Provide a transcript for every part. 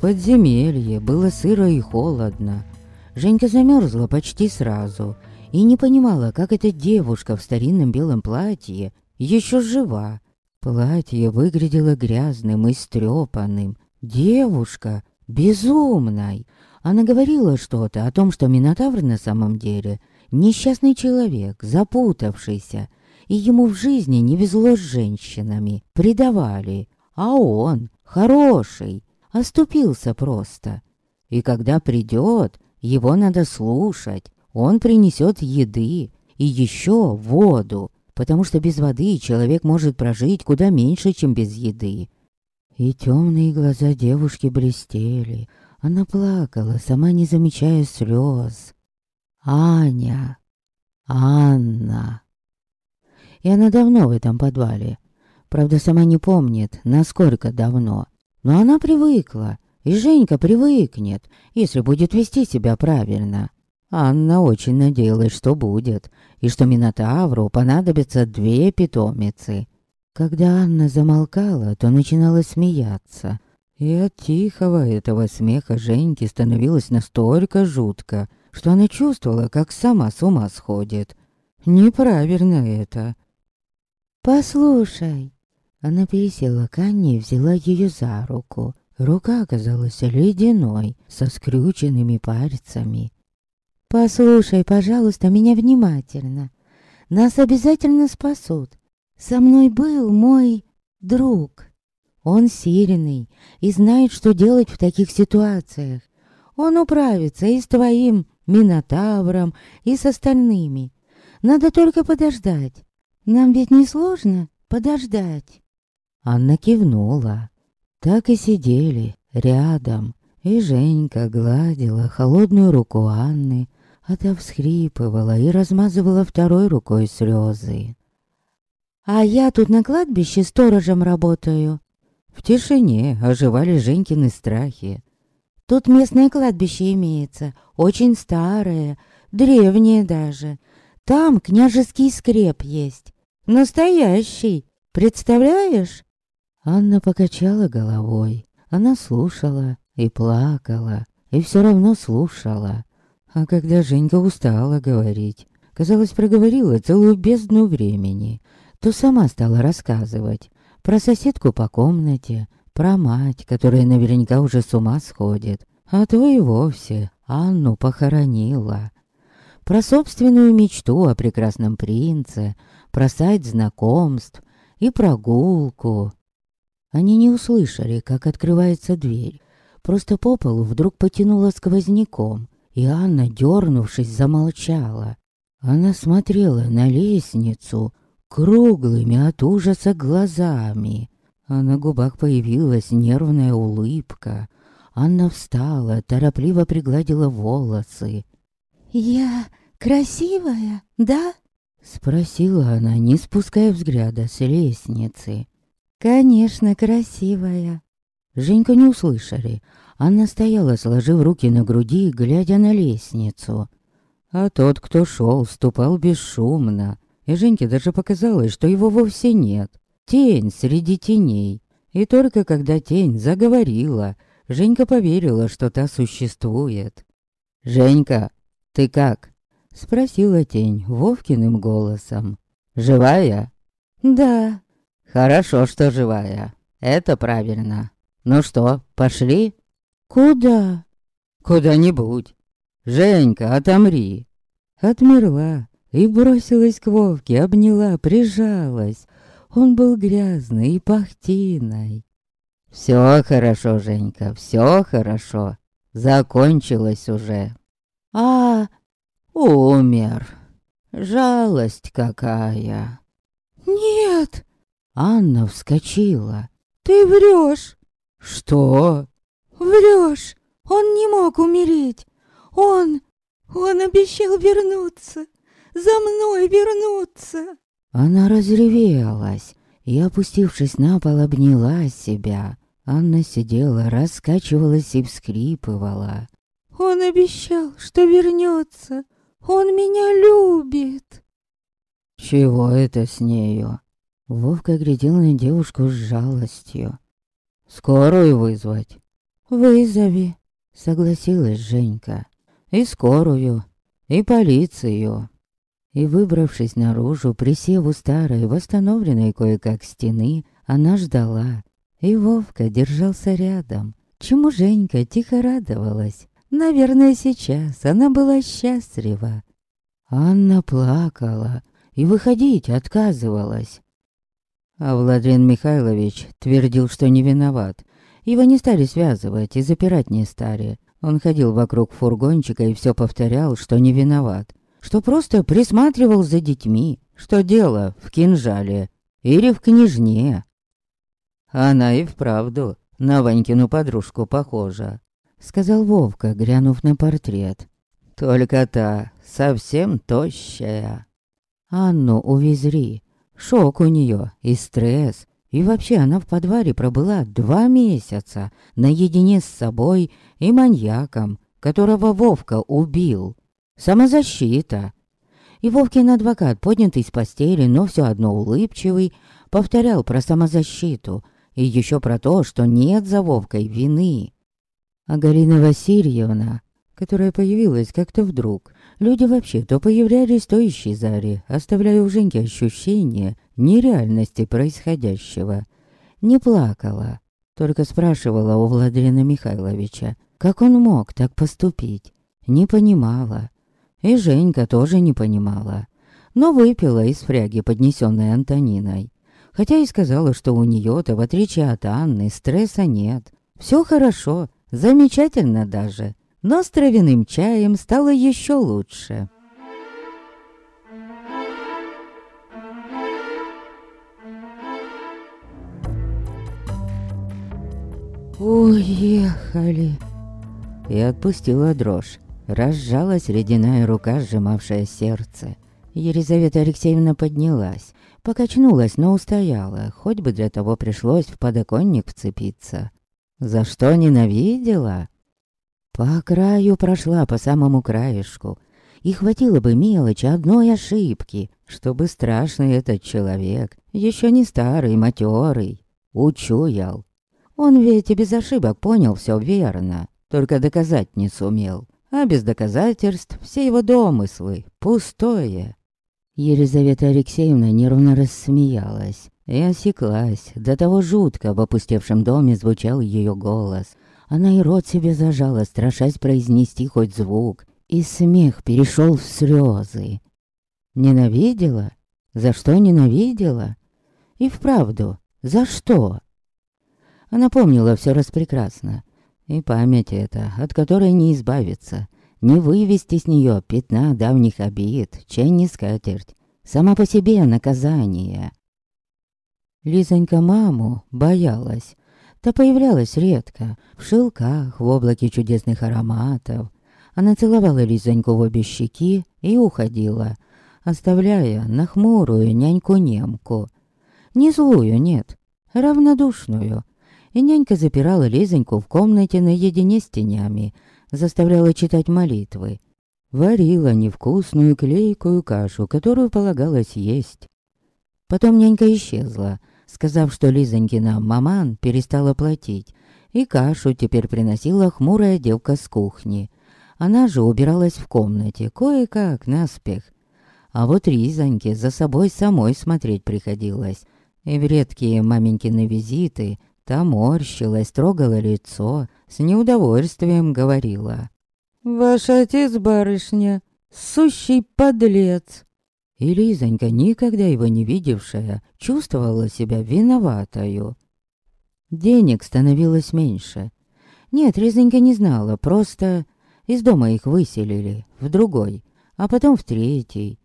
Подземелье было сыро и холодно. Женька замерзла почти сразу и не понимала, как эта девушка в старинном белом платье еще жива. Платье выглядело грязным и стрепанным. Девушка безумной. Она говорила что-то о том, что Минотавр на самом деле несчастный человек, запутавшийся, и ему в жизни не везло с женщинами, предавали, а он, хороший, оступился просто. И когда придет, его надо слушать, он принесет еды и еще воду, потому что без воды человек может прожить куда меньше, чем без еды. И темные глаза девушки блестели, она плакала, сама не замечая слез. Аня, Анна. И она давно в этом подвале. Правда, сама не помнит, насколько давно. Но она привыкла, и Женька привыкнет, если будет вести себя правильно. Анна очень надеялась, что будет, и что Минотавру понадобятся две питомицы. Когда Анна замолкала, то начинала смеяться. И от тихого этого смеха Женьке становилось настолько жутко, что она чувствовала, как сама с ума сходит. Неправильно это. «Послушай». Она пересела к Анне и взяла ее за руку. Рука оказалась ледяной, со скрюченными пальцами. «Послушай, пожалуйста, меня внимательно. Нас обязательно спасут. Со мной был мой друг. Он сильный и знает, что делать в таких ситуациях. Он управится и с твоим Минотавром, и с остальными. Надо только подождать. Нам ведь не сложно подождать. Анна кивнула. Так и сидели рядом, и Женька гладила холодную руку Анны, а та всхрипывала и размазывала второй рукой слезы. «А я тут на кладбище сторожем работаю». В тишине оживали Женькины страхи. «Тут местное кладбище имеется, очень старое, древнее даже. Там княжеский скреп есть. Настоящий, представляешь?» Анна покачала головой. Она слушала и плакала, и все равно слушала. А когда Женька устала говорить, казалось, проговорила целую бездну времени, то сама стала рассказывать про соседку по комнате, про мать, которая наверняка уже с ума сходит, а то и вовсе Анну похоронила про собственную мечту о прекрасном принце, про сайт знакомств и прогулку. Они не услышали, как открывается дверь. Просто по полу вдруг потянуло сквозняком, и Анна, дернувшись, замолчала. Она смотрела на лестницу круглыми от ужаса глазами, а на губах появилась нервная улыбка. Анна встала, торопливо пригладила волосы. «Я красивая, да?» Спросила она, не спуская взгляда с лестницы. «Конечно, красивая». Женьку не услышали. Она стояла, сложив руки на груди, глядя на лестницу. А тот, кто шел, ступал бесшумно. И Женьке даже показалось, что его вовсе нет. Тень среди теней. И только когда тень заговорила, Женька поверила, что та существует. «Женька, ты как?» Спросила тень Вовкиным голосом. «Живая?» «Да». «Хорошо, что живая. Это правильно. Ну что, пошли?» «Куда?» «Куда-нибудь. Женька, отомри». Отмерла и бросилась к Вовке, обняла, прижалась. Он был грязный и пахтиной. «Все хорошо, Женька, все хорошо. Закончилось уже». «А, Умер. Жалость какая. Нет. Анна вскочила. Ты врешь. Что? Врешь. Он не мог умереть. Он... Он обещал вернуться. За мной вернуться. Она разревелась и, опустившись на пол, обняла себя. Анна сидела, раскачивалась и вскрипывала. Он обещал, что вернется. Он меня любит!» «Чего это с нею?» Вовка глядел на девушку с жалостью. «Скорую вызвать?» «Вызови», — согласилась Женька. «И скорую, и полицию». И, выбравшись наружу, присев у старой, восстановленной кое-как стены, она ждала. И Вовка держался рядом, чему Женька тихо радовалась. Наверное, сейчас она была счастлива. Анна плакала и выходить отказывалась. А Владимир Михайлович твердил, что не виноват. Его не стали связывать и запирать не стали. Он ходил вокруг фургончика и все повторял, что не виноват. Что просто присматривал за детьми. Что дело в кинжале или в княжне. Она и вправду на Ванькину подружку похожа. Сказал Вовка, глянув на портрет. Только та совсем тощая. Анну увезли. Шок у нее и стресс. И вообще она в подвале пробыла два месяца наедине с собой и маньяком, которого Вовка убил. Самозащита. И Вовкин адвокат, поднятый с постели, но все одно улыбчивый, повторял про самозащиту и еще про то, что нет за Вовкой вины. А Галина Васильевна, которая появилась как-то вдруг, люди вообще то появлялись, то исчезали, оставляя у Женьки ощущение нереальности происходящего. Не плакала, только спрашивала у Владимира Михайловича, как он мог так поступить. Не понимала. И Женька тоже не понимала. Но выпила из фряги, поднесенной Антониной. Хотя и сказала, что у нее-то, в отличие от Анны, стресса нет. Все хорошо, замечательно даже. Но с травяным чаем стало еще лучше. Уехали. И отпустила дрожь. Разжалась ледяная рука, сжимавшая сердце. Елизавета Алексеевна поднялась, покачнулась, но устояла, хоть бы для того пришлось в подоконник вцепиться. За что ненавидела? По краю прошла, по самому краешку. И хватило бы мелочи одной ошибки, чтобы страшный этот человек, еще не старый, матерый, учуял, он ведь и без ошибок понял все верно, только доказать не сумел. А без доказательств все его домыслы пустое. Елизавета Алексеевна нервно рассмеялась и осеклась. До того жутко в опустевшем доме звучал ее голос. Она и рот себе зажала, страшась произнести хоть звук, и смех перешел в слезы. Ненавидела? За что ненавидела? И вправду, за что? Она помнила все распрекрасно. И память эта, от которой не избавиться, не вывести с нее пятна давних обид, чей не скатерть. Сама по себе наказание. Лизонька маму боялась. Та появлялась редко, в шелках, в облаке чудесных ароматов. Она целовала Лизоньку в обе щеки и уходила, оставляя нахмурую няньку-немку. Не злую, нет, равнодушную, и нянька запирала Лизоньку в комнате наедине с тенями, заставляла читать молитвы. Варила невкусную клейкую кашу, которую полагалось есть. Потом нянька исчезла, сказав, что Лизонькина маман перестала платить, и кашу теперь приносила хмурая девка с кухни. Она же убиралась в комнате, кое-как, наспех. А вот Ризоньке за собой самой смотреть приходилось. И в редкие маменькины визиты Та морщилась, трогала лицо, с неудовольствием говорила. «Ваш отец, барышня, сущий подлец!» И Лизонька, никогда его не видевшая, чувствовала себя виноватою. Денег становилось меньше. Нет, Лизонька не знала, просто из дома их выселили, в другой, а потом в третий.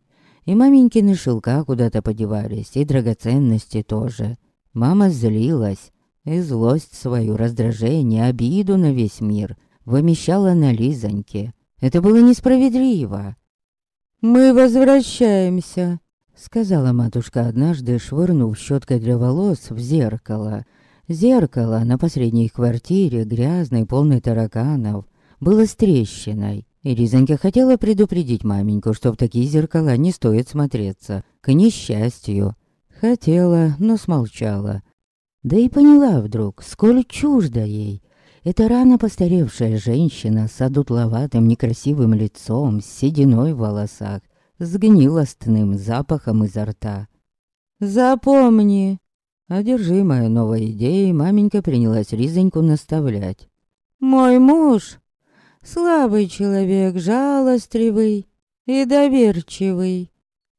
И маменькины шелка куда-то подевались, и драгоценности тоже. Мама злилась, и злость свою, раздражение, обиду на весь мир вымещала на Лизоньке. Это было несправедливо. «Мы возвращаемся», — сказала матушка однажды, швырнув щеткой для волос в зеркало. Зеркало на последней квартире, грязной, полной тараканов, было с трещиной. И Лизонька хотела предупредить маменьку, что в такие зеркала не стоит смотреться. К несчастью. Хотела, но смолчала. Да и поняла вдруг, сколь чуждо ей. Эта рано постаревшая женщина с одутловатым некрасивым лицом, с сединой в волосах, с гнилостным запахом изо рта. «Запомни!» Одержимая новой идеей, маменька принялась Ризоньку наставлять. «Мой муж — слабый человек, жалостливый и доверчивый».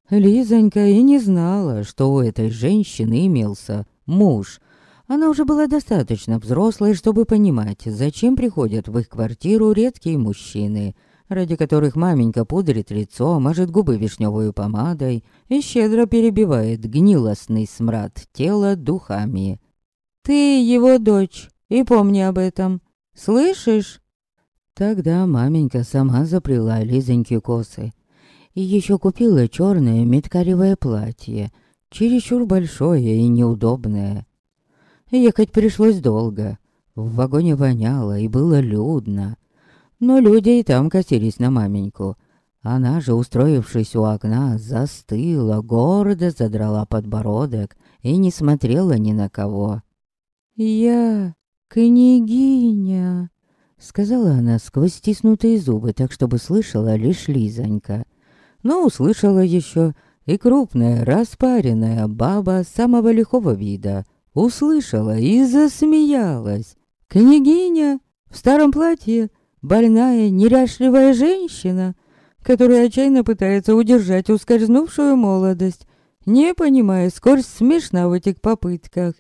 Лизонька и не знала, что у этой женщины имелся муж. Она уже была достаточно взрослой, чтобы понимать, зачем приходят в их квартиру редкие мужчины — ради которых маменька пудрит лицо, мажет губы вишневую помадой и щедро перебивает гнилостный смрад тела духами. «Ты его дочь, и помни об этом. Слышишь?» Тогда маменька сама заплела Лизоньке косы и еще купила черное меткаревое платье, чересчур большое и неудобное. Ехать пришлось долго. В вагоне воняло и было людно но люди и там косились на маменьку. Она же, устроившись у окна, застыла, гордо задрала подбородок и не смотрела ни на кого. «Я княгиня», — сказала она сквозь стиснутые зубы, так чтобы слышала лишь Лизонька. Но услышала еще и крупная, распаренная баба самого лихого вида. Услышала и засмеялась. «Княгиня в старом платье больная, неряшливая женщина, которая отчаянно пытается удержать ускользнувшую молодость, не понимая, сколь смешна в этих попытках.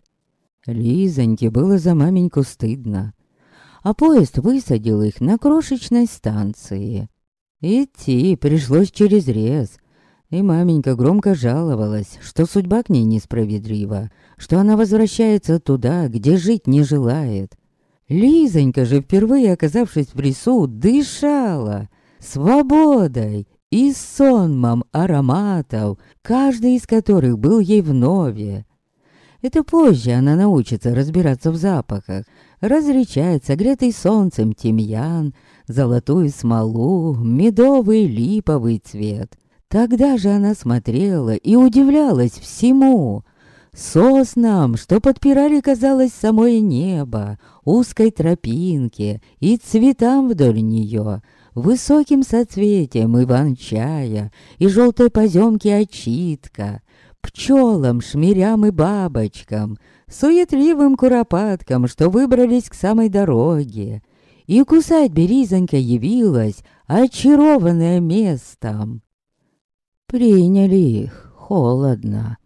Лизоньке было за маменьку стыдно, а поезд высадил их на крошечной станции. Идти пришлось через рез, и маменька громко жаловалась, что судьба к ней несправедлива, что она возвращается туда, где жить не желает, Лизонька же, впервые оказавшись в лесу, дышала свободой и сонмом ароматов, каждый из которых был ей вновь. Это позже она научится разбираться в запахах, различать согретый солнцем тимьян, золотую смолу, медовый липовый цвет. Тогда же она смотрела и удивлялась всему, соснам, что подпирали, казалось, самое небо, узкой тропинке и цветам вдоль нее, высоким соцветием иван-чая и желтой поземки очитка, пчелам, шмелям и бабочкам, суетливым куропаткам, что выбрались к самой дороге. И кусать березонька явилась, очарованная местом. Приняли их холодно,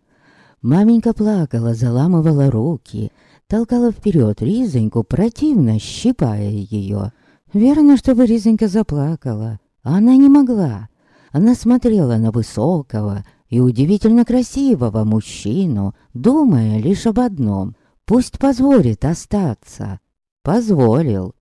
Маменька плакала, заламывала руки, толкала вперед Ризоньку, противно щипая ее. Верно, чтобы Ризонька заплакала. Она не могла. Она смотрела на высокого и удивительно красивого мужчину, думая лишь об одном. Пусть позволит остаться. Позволил.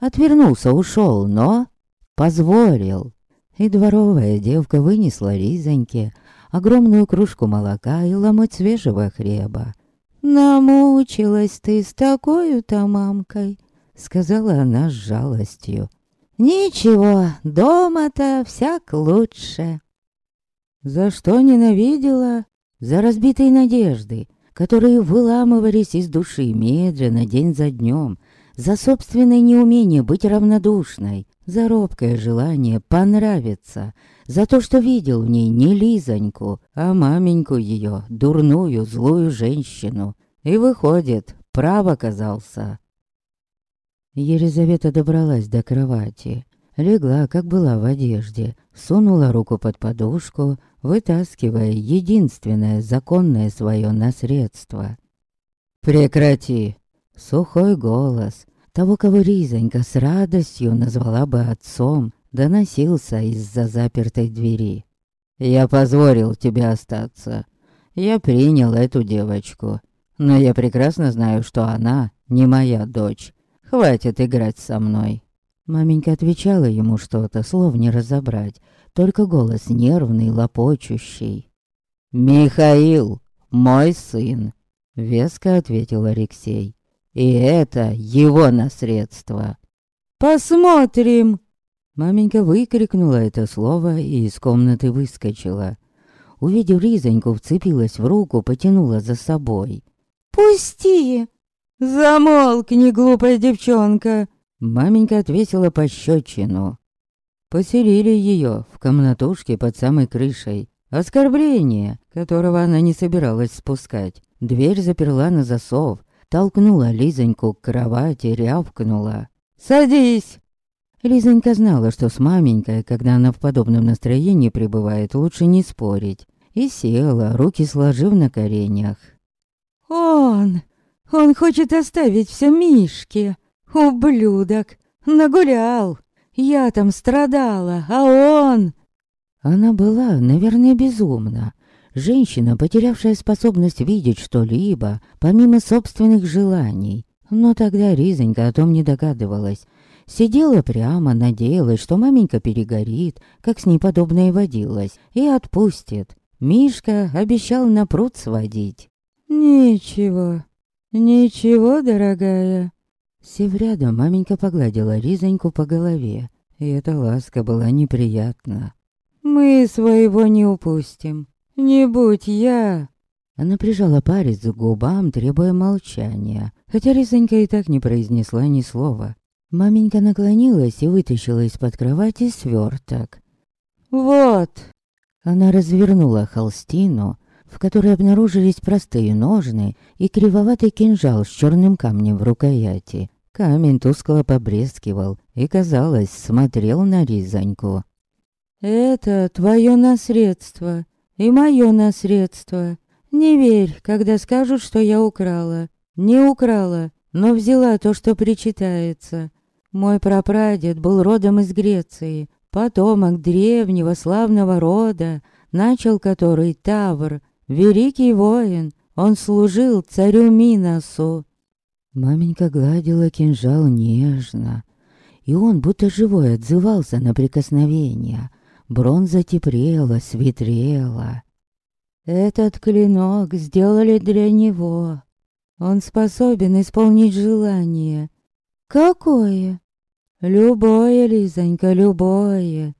Отвернулся, ушел, но позволил. И дворовая девка вынесла Ризоньке огромную кружку молока и ломоть свежего хлеба. «Намучилась ты с такой-то мамкой», — сказала она с жалостью. «Ничего, дома-то всяк лучше». За что ненавидела? За разбитые надежды, которые выламывались из души медленно, день за днем, за собственное неумение быть равнодушной, за робкое желание понравиться, за то, что видел в ней не Лизоньку, а маменьку ее, дурную, злую женщину. И выходит, прав оказался. Елизавета добралась до кровати, легла, как была в одежде, сунула руку под подушку, вытаскивая единственное законное свое наследство. «Прекрати!» Сухой голос того, кого Ризонька с радостью назвала бы отцом, доносился из-за запертой двери. «Я позволил тебе остаться. Я принял эту девочку. Но я прекрасно знаю, что она не моя дочь. Хватит играть со мной». Маменька отвечала ему что-то, слов не разобрать, только голос нервный, лопочущий. «Михаил, мой сын», — веско ответил Алексей. «И это его наследство». «Посмотрим!» Маменька выкрикнула это слово и из комнаты выскочила. Увидев Ризоньку, вцепилась в руку, потянула за собой. «Пусти!» «Замолкни, глупая девчонка!» Маменька отвесила пощечину. Поселили ее в комнатушке под самой крышей. Оскорбление, которого она не собиралась спускать. Дверь заперла на засов, толкнула Лизоньку к кровати, рявкнула. «Садись!» Лизонька знала, что с маменькой, когда она в подобном настроении пребывает, лучше не спорить. И села, руки сложив на коленях. «Он! Он хочет оставить все Мишке! Ублюдок! Нагулял! Я там страдала, а он...» Она была, наверное, безумна. Женщина, потерявшая способность видеть что-либо, помимо собственных желаний. Но тогда Ризонька о том не догадывалась. Сидела прямо, надеялась, что маменька перегорит, как с ней подобное водилось, и отпустит. Мишка обещал на пруд сводить. «Ничего, ничего, дорогая». Сев рядом, маменька погладила Ризоньку по голове, и эта ласка была неприятна. «Мы своего не упустим. «Не будь я!» Она прижала палец к губам, требуя молчания, хотя Ризонька и так не произнесла ни слова. Маменька наклонилась и вытащила из-под кровати сверток. «Вот!» Она развернула холстину, в которой обнаружились простые ножны и кривоватый кинжал с черным камнем в рукояти. Камень тускло побрезкивал и, казалось, смотрел на Ризоньку. «Это твое наследство и мое наследство. Не верь, когда скажут, что я украла. Не украла, но взяла то, что причитается. Мой прапрадед был родом из Греции, потомок древнего славного рода, начал который Тавр, великий воин. Он служил царю Миносу. Маменька гладила кинжал нежно, и он будто живой отзывался на прикосновение, Бронза теплела, светрела. Этот клинок сделали для него. Он способен исполнить желание. Какое? Любое, Лизонька, любое.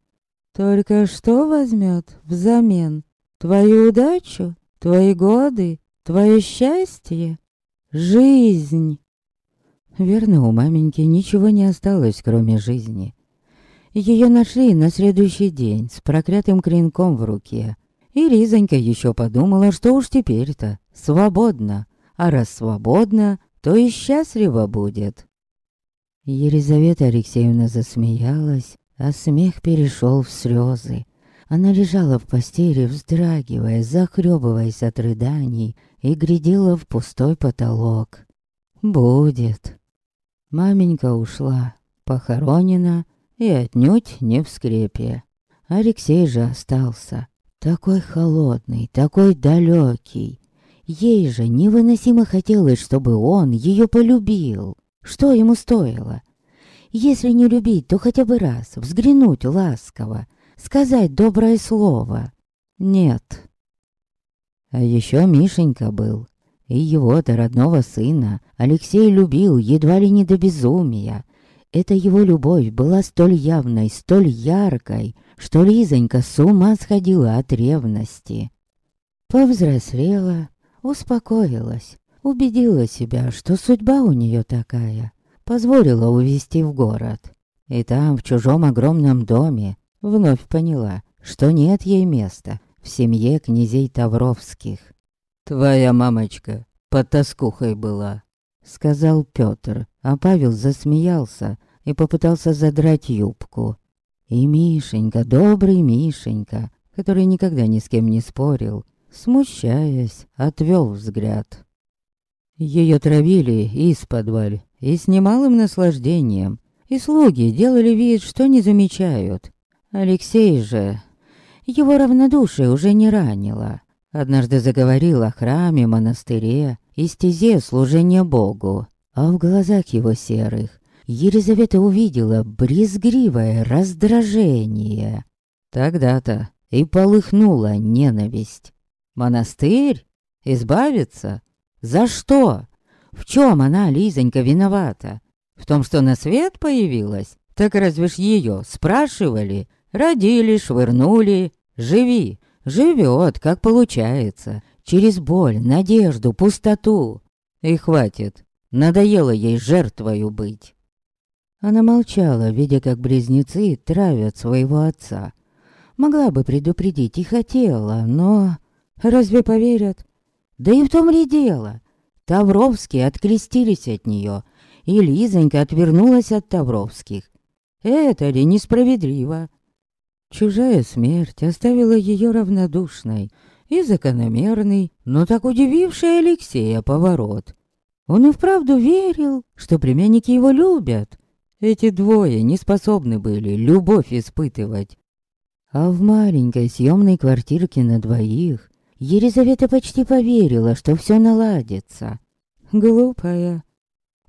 Только что возьмет взамен? Твою удачу? Твои годы? Твое счастье? Жизнь? Верно, у маменьки ничего не осталось, кроме жизни. Ее нашли на следующий день с проклятым клинком в руке. И Ризонька еще подумала, что уж теперь-то свободно. А раз свободно, то и счастливо будет. Елизавета Алексеевна засмеялась, а смех перешел в слезы. Она лежала в постели, вздрагивая, захлебываясь от рыданий, и глядела в пустой потолок. «Будет». Маменька ушла, похоронена, и отнюдь не в скрепе. Алексей же остался. Такой холодный, такой далекий. Ей же невыносимо хотелось, чтобы он ее полюбил. Что ему стоило? Если не любить, то хотя бы раз взглянуть ласково, сказать доброе слово. Нет. А еще Мишенька был. И его-то родного сына Алексей любил едва ли не до безумия. Эта его любовь была столь явной, столь яркой, что Лизонька с ума сходила от ревности. Повзрослела, успокоилась, убедила себя, что судьба у нее такая, позволила увезти в город. И там, в чужом огромном доме, вновь поняла, что нет ей места в семье князей Тавровских. «Твоя мамочка под тоскухой была», — сказал Пётр, а Павел засмеялся и попытался задрать юбку. И Мишенька, добрый Мишенька, который никогда ни с кем не спорил, смущаясь, отвел взгляд. Ее травили из подваль и с немалым наслаждением, и слуги делали вид, что не замечают. Алексей же... Его равнодушие уже не ранило. Однажды заговорил о храме, монастыре и стезе служения Богу а в глазах его серых Елизавета увидела брезгливое раздражение. Тогда-то и полыхнула ненависть. Монастырь? Избавиться? За что? В чем она, Лизонька, виновата? В том, что на свет появилась? Так разве ж ее спрашивали? Родили, швырнули. Живи. Живет, как получается. Через боль, надежду, пустоту. И хватит. Надоело ей жертвою быть. Она молчала, видя, как близнецы травят своего отца. Могла бы предупредить и хотела, но... Разве поверят? Да и в том ли дело? Тавровские открестились от нее, и Лизонька отвернулась от Тавровских. Это ли несправедливо? Чужая смерть оставила ее равнодушной и закономерный, но так удививший Алексея поворот. Он и вправду верил, что племянники его любят. Эти двое не способны были любовь испытывать. А в маленькой съемной квартирке на двоих Елизавета почти поверила, что все наладится. Глупая.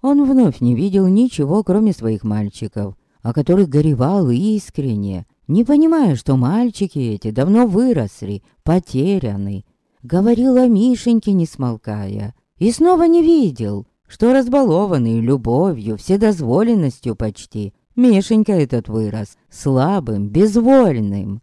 Он вновь не видел ничего, кроме своих мальчиков, о которых горевал искренне, не понимая, что мальчики эти давно выросли, потеряны. Говорил о Мишеньке, не смолкая, и снова не видел, что разбалованный любовью, вседозволенностью почти, Мишенька этот вырос, слабым, безвольным.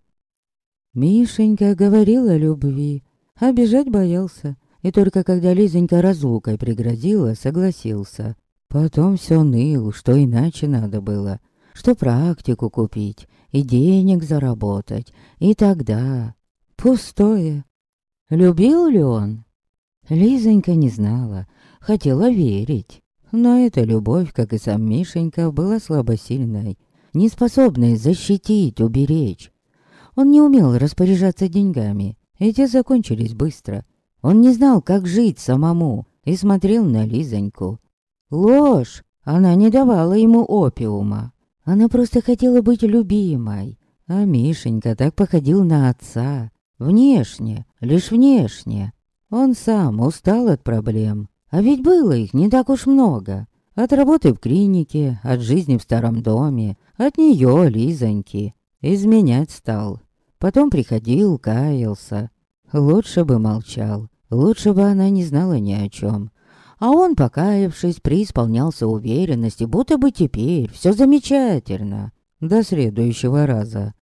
Мишенька говорил о любви, бежать боялся. И только когда Лизонька разлукой пригрозила, согласился. Потом все ныл, что иначе надо было. Что практику купить и денег заработать. И тогда... Пустое. Любил ли он? Лизонька не знала. Хотела верить. Но эта любовь, как и сам Мишенька, была слабосильной. Неспособной защитить, уберечь. Он не умел распоряжаться деньгами. Эти закончились быстро. Он не знал, как жить самому, и смотрел на Лизоньку. Ложь! Она не давала ему опиума. Она просто хотела быть любимой. А Мишенька так походил на отца. Внешне, лишь внешне. Он сам устал от проблем. А ведь было их не так уж много. От работы в клинике, от жизни в старом доме, от нее, Лизоньки. Изменять стал. Потом приходил, каялся. Лучше бы молчал. Лучше бы она не знала ни о чем. А он, покаявшись, преисполнялся уверенности, будто бы теперь все замечательно. До следующего раза.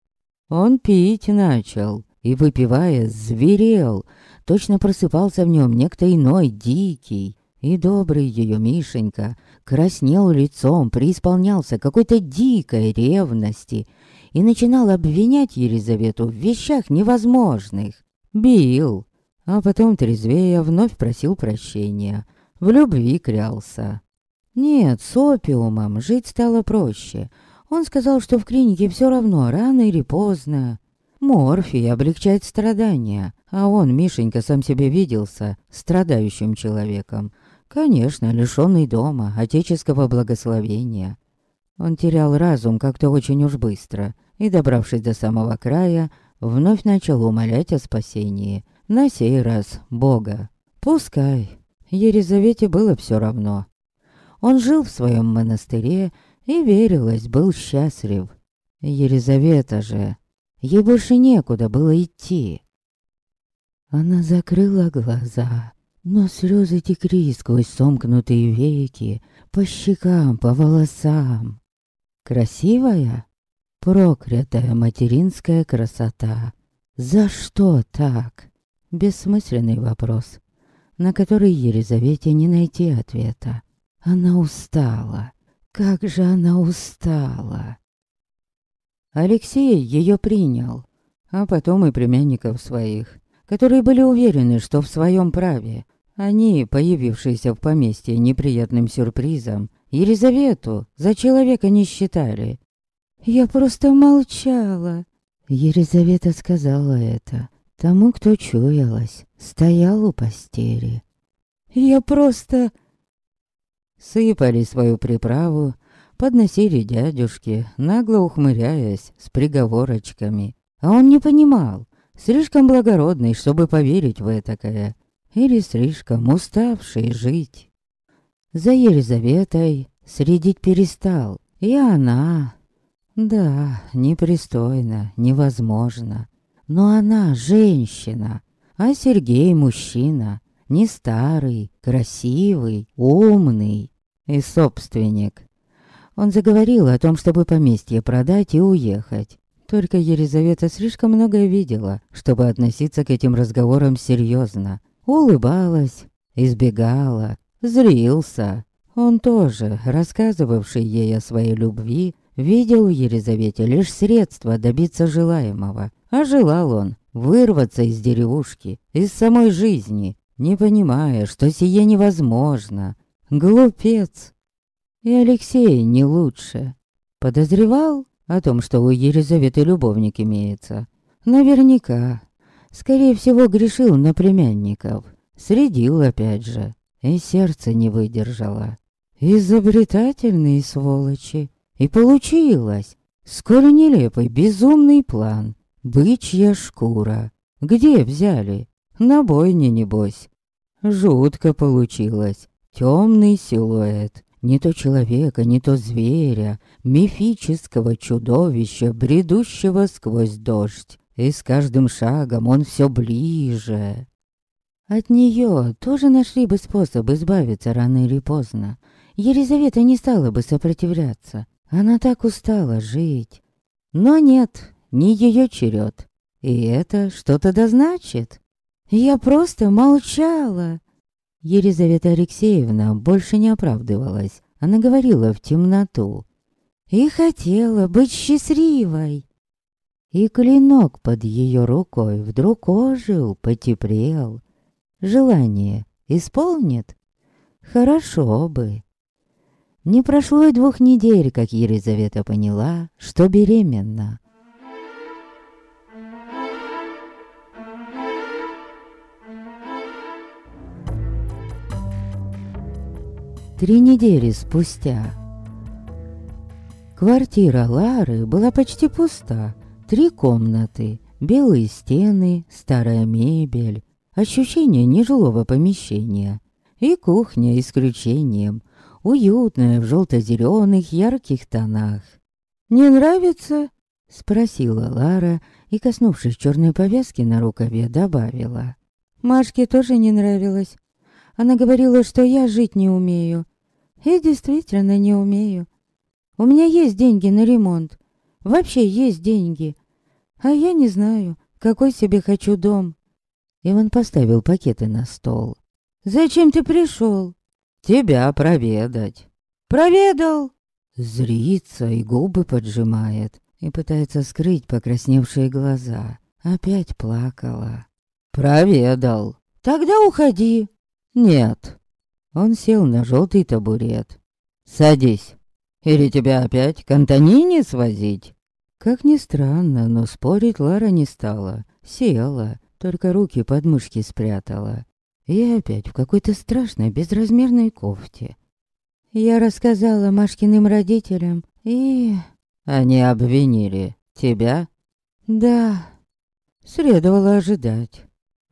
Он пить начал и, выпивая, зверел. Точно просыпался в нем некто иной, дикий. И добрый ее Мишенька краснел лицом, преисполнялся какой-то дикой ревности и начинал обвинять Елизавету в вещах невозможных. Бил, а потом трезвея вновь просил прощения. В любви крялся. Нет, с опиумом жить стало проще. Он сказал, что в клинике все равно, рано или поздно. Морфий облегчает страдания, а он, Мишенька, сам себе виделся страдающим человеком. Конечно, лишенный дома, отеческого благословения. Он терял разум как-то очень уж быстро, и, добравшись до самого края, вновь начал умолять о спасении. На сей раз Бога. Пускай. Елизавете было все равно. Он жил в своем монастыре и, верилось, был счастлив. Елизавета же... Ей больше некуда было идти. Она закрыла глаза, но слезы текли сквозь сомкнутые веки, по щекам, по волосам. Красивая? Проклятая материнская красота. За что так? Бессмысленный вопрос, на который Елизавете не найти ответа. Она устала. Как же она устала. Алексей ее принял, а потом и племянников своих, которые были уверены, что в своем праве. Они, появившиеся в поместье неприятным сюрпризом, Елизавету за человека не считали. Я просто молчала. Елизавета сказала это тому, кто чуялась, стоял у постели. Я просто... Сыпали свою приправу, подносили дядюшке, нагло ухмыряясь, с приговорочками. А он не понимал, слишком благородный, чтобы поверить в этакое, или слишком уставший жить. За Елизаветой следить перестал, и она да, непристойно, невозможно. Но она женщина, а Сергей мужчина. Не старый, красивый, умный и собственник. Он заговорил о том, чтобы поместье продать и уехать. Только Елизавета слишком многое видела, чтобы относиться к этим разговорам серьезно. Улыбалась, избегала, зрился. Он тоже, рассказывавший ей о своей любви, видел в Елизавете лишь средство добиться желаемого, а желал он вырваться из деревушки, из самой жизни, не понимая, что сие невозможно. Глупец. И Алексей не лучше. Подозревал о том, что у Елизаветы любовник имеется. Наверняка. Скорее всего, грешил на племянников. Средил опять же. И сердце не выдержало. Изобретательные сволочи. И получилось. Скоро нелепый, безумный план. Бычья шкура. Где взяли? На бойне, небось. Жутко получилось. Темный силуэт. Не то человека, не то зверя, мифического чудовища, бредущего сквозь дождь. И с каждым шагом он все ближе. От нее тоже нашли бы способ избавиться рано или поздно. Елизавета не стала бы сопротивляться. Она так устала жить. Но нет, не ее черед. И это что-то значит. Я просто молчала. Елизавета Алексеевна больше не оправдывалась. Она говорила в темноту. И хотела быть счастливой. И клинок под ее рукой вдруг ожил, потеплел. Желание исполнит? Хорошо бы. Не прошло и двух недель, как Елизавета поняла, что беременна. Три недели спустя. Квартира Лары была почти пуста. Три комнаты, белые стены, старая мебель, ощущение нежилого помещения. И кухня исключением, уютная в желто-зеленых ярких тонах. «Не нравится?» — спросила Лара и, коснувшись черной повязки на рукаве, добавила. «Машке тоже не нравилось. Она говорила, что я жить не умею. И действительно не умею. У меня есть деньги на ремонт. Вообще есть деньги. А я не знаю, какой себе хочу дом. И он поставил пакеты на стол. «Зачем ты пришел?» «Тебя проведать». «Проведал?» Зрится и губы поджимает, и пытается скрыть покрасневшие глаза. Опять плакала. «Проведал». «Тогда уходи». «Нет». Он сел на желтый табурет. «Садись. Или тебя опять к Антонине свозить?» Как ни странно, но спорить Лара не стала. Села, только руки под мышки спрятала. И опять в какой-то страшной безразмерной кофте. Я рассказала Машкиным родителям, и... Они обвинили тебя? Да, следовало ожидать.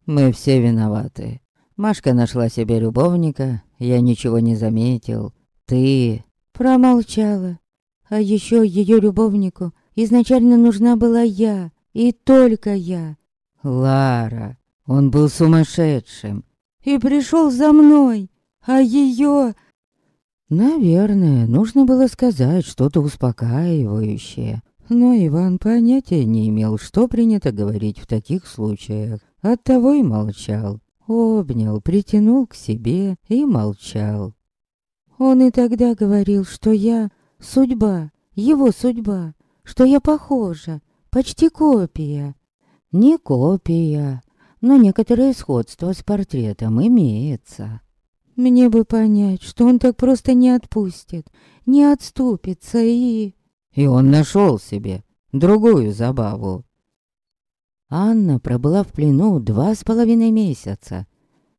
Мы все виноваты. Машка нашла себе любовника, я ничего не заметил. Ты... Промолчала. А еще ее любовнику изначально нужна была я, и только я. Лара, он был сумасшедшим. И пришел за мной, а ее... Наверное, нужно было сказать что-то успокаивающее. Но Иван понятия не имел, что принято говорить в таких случаях. Оттого и молчал. Обнял, притянул к себе и молчал. Он и тогда говорил, что я судьба, его судьба, что я похожа, почти копия. Не копия, но некоторое сходство с портретом имеется. Мне бы понять, что он так просто не отпустит, не отступится и... И он нашел себе другую забаву. Анна пробыла в плену два с половиной месяца.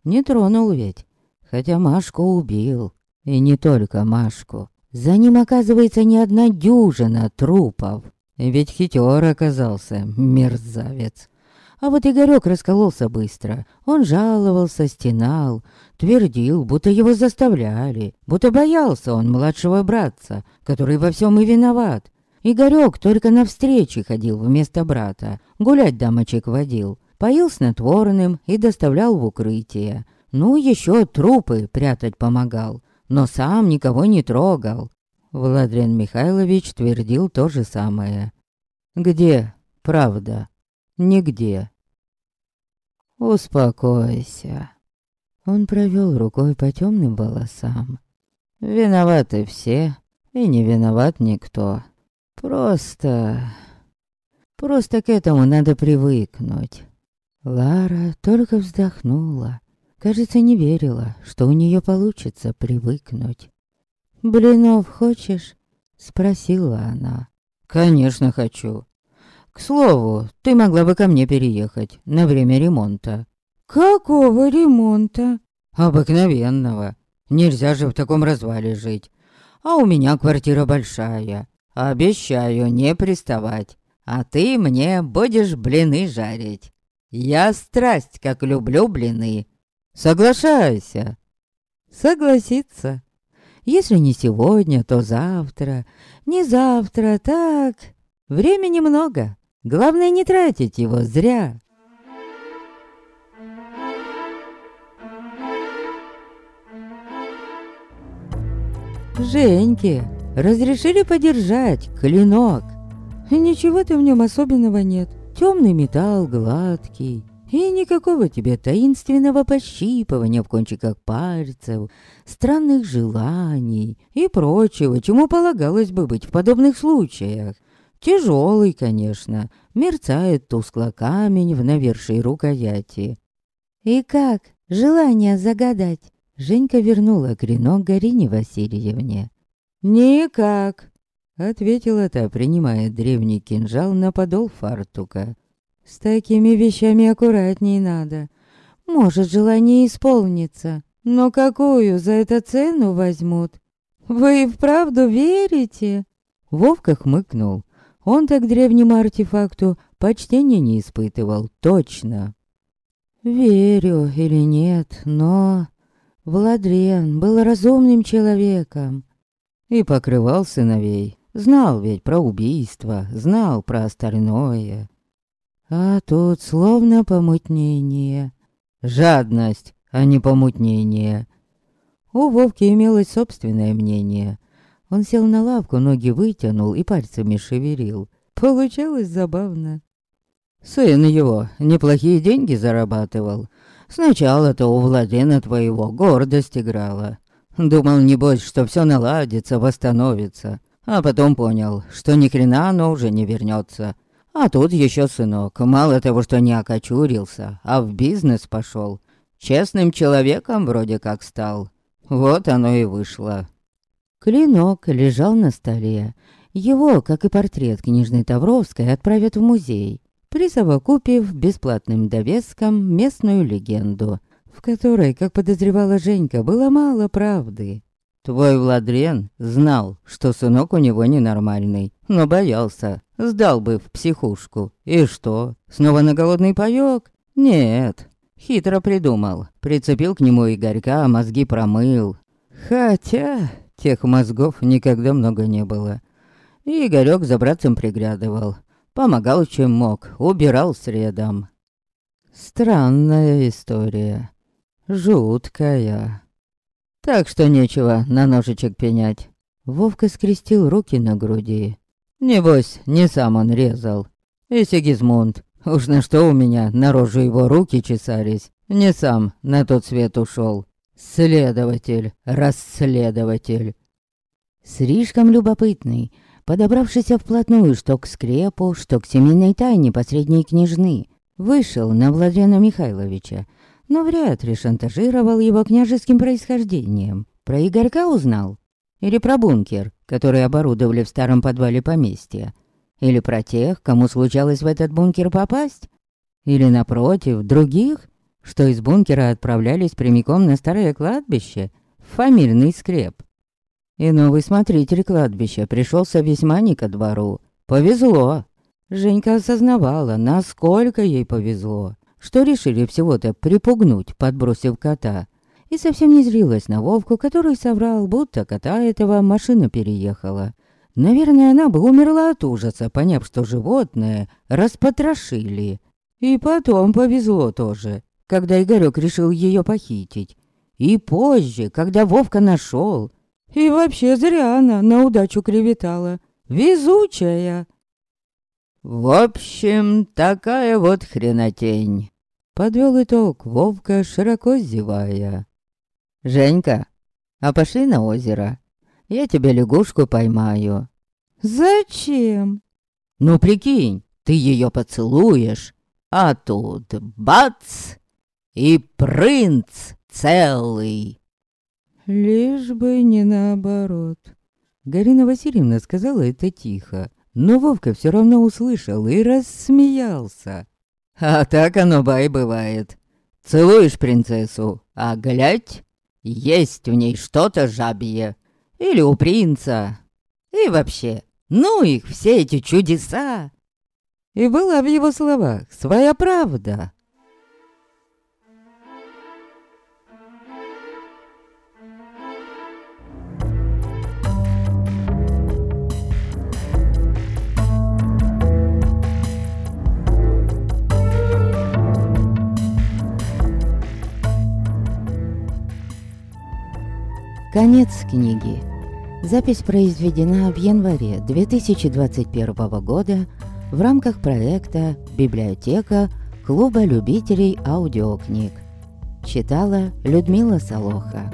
Не тронул ведь, хотя Машку убил. И не только Машку. За ним, оказывается, не одна дюжина трупов. Ведь хитер оказался, мерзавец. А вот Игорёк раскололся быстро. Он жаловался, стенал, твердил, будто его заставляли, будто боялся он младшего братца, который во всем и виноват. Игорёк только на встречи ходил вместо брата, гулять дамочек водил, поил снотворным и доставлял в укрытие. Ну, еще трупы прятать помогал, но сам никого не трогал. Владлен Михайлович твердил то же самое. «Где правда?» «Нигде». «Успокойся». Он провел рукой по темным волосам. Виноваты все, и не виноват никто. Просто... Просто к этому надо привыкнуть. Лара только вздохнула. Кажется, не верила, что у нее получится привыкнуть. «Блинов хочешь?» — спросила она. «Конечно хочу. К слову, ты могла бы ко мне переехать на время ремонта». «Какого ремонта?» «Обыкновенного. Нельзя же в таком развале жить. А у меня квартира большая. Обещаю не приставать. А ты мне будешь блины жарить. Я страсть, как люблю блины. Соглашайся. Согласиться. Если не сегодня, то завтра. Не завтра, так. Времени много. Главное не тратить его зря. Женьке разрешили подержать клинок. Ничего-то в нем особенного нет. Темный металл, гладкий. И никакого тебе таинственного пощипывания в кончиках пальцев, странных желаний и прочего, чему полагалось бы быть в подобных случаях. Тяжелый, конечно, мерцает тускло камень в навершии рукояти. «И как? Желание загадать?» Женька вернула клинок Гарине Васильевне. «Никак», Ответила та, принимая древний кинжал на подол фартука. «С такими вещами аккуратней надо. Может, желание исполнится, но какую за это цену возьмут? Вы и вправду верите?» Вовка хмыкнул. Он так древнему артефакту почтения не испытывал, точно. «Верю или нет, но...» Владрен был разумным человеком и покрывал сыновей Знал ведь про убийство, знал про остальное. А тут словно помутнение. Жадность, а не помутнение. У Вовки имелось собственное мнение. Он сел на лавку, ноги вытянул и пальцами шевелил. Получалось забавно. Сын его неплохие деньги зарабатывал. Сначала-то у Владена твоего гордость играла. Думал, небось, что все наладится, восстановится. А потом понял, что ни хрена оно уже не вернется. А тут еще сынок, мало того, что не окочурился, а в бизнес пошел. Честным человеком вроде как стал. Вот оно и вышло. Клинок лежал на столе. Его, как и портрет книжной Тавровской, отправят в музей, присовокупив бесплатным довеском местную легенду, в которой, как подозревала Женька, было мало правды. Твой Владрен знал, что сынок у него ненормальный, но боялся. Сдал бы в психушку. И что, снова на голодный паёк? Нет. Хитро придумал. Прицепил к нему Игорька, а мозги промыл. Хотя тех мозгов никогда много не было. И Игорёк за братцем приглядывал. Помогал, чем мог, убирал средом. Странная история. Жуткая. Так что нечего на ножичек пенять. Вовка скрестил руки на груди. Небось, не сам он резал. И Сигизмунд, уж на что у меня на рожу его руки чесались, не сам на тот свет ушел. Следователь, расследователь. Слишком любопытный, подобравшийся вплотную что к скрепу, что к семейной тайне посредней княжны, вышел на Владлена Михайловича, но вряд ли шантажировал его княжеским происхождением. Про Игорька узнал? Или про бункер, который оборудовали в старом подвале поместья? Или про тех, кому случалось в этот бункер попасть? Или, напротив, других, что из бункера отправлялись прямиком на старое кладбище, в фамильный скреп? И новый смотритель кладбища пришелся весьма не ко двору. Повезло. Женька осознавала, насколько ей повезло что решили всего-то припугнуть, подбросив кота. И совсем не зрилась на Вовку, который соврал, будто кота этого машина переехала. Наверное, она бы умерла от ужаса, поняв, что животное распотрошили. И потом повезло тоже, когда Игорёк решил ее похитить. И позже, когда Вовка нашел. И вообще зря она на удачу клеветала. Везучая. В общем, такая вот хренотень. Подвел итог Вовка, широко зевая. «Женька, а пошли на озеро?» я тебе лягушку поймаю». «Зачем?» «Ну, прикинь, ты ее поцелуешь, а тут бац, и принц целый». Лишь бы не наоборот. Гарина Васильевна сказала это тихо, но Вовка все равно услышал и рассмеялся. А так оно бай бывает. Целуешь принцессу, а глядь, есть в ней что-то жабье. Или у принца. И вообще, ну их все эти чудеса. И была в его словах своя правда. Конец книги. Запись произведена в январе 2021 года в рамках проекта «Библиотека Клуба любителей аудиокниг». Читала Людмила Солоха.